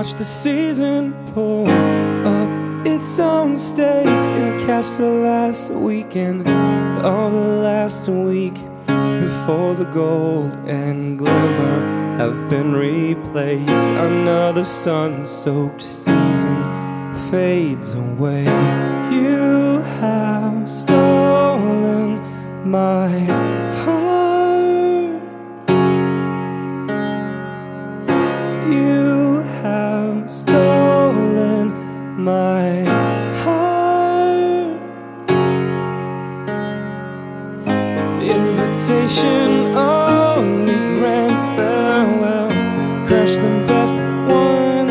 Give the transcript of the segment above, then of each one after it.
watch the season pull up its own stakes and catch the last weekend of the last week before the gold and glimmer have been replaced. Another sun soaked season fades away. You have stolen my heart. You my heart. Invitation only grand farewells. Crash the best one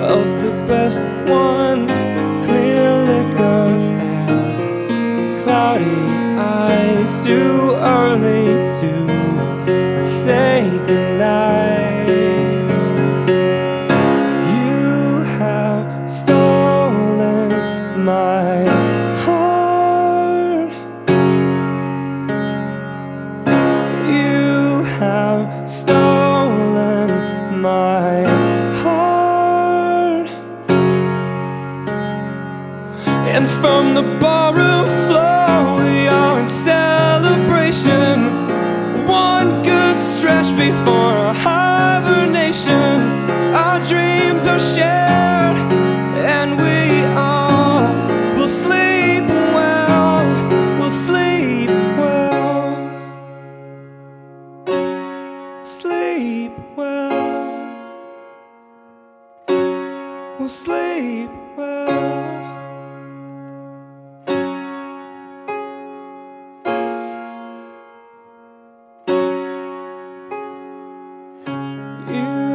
of the best ones. Clear liquor and cloudy eye. Too early to say goodnight. Stolen my heart. And from the barroom floor, we are in celebration. One good stretch before a hibernation. Our dreams are shared, We'll sleep well. You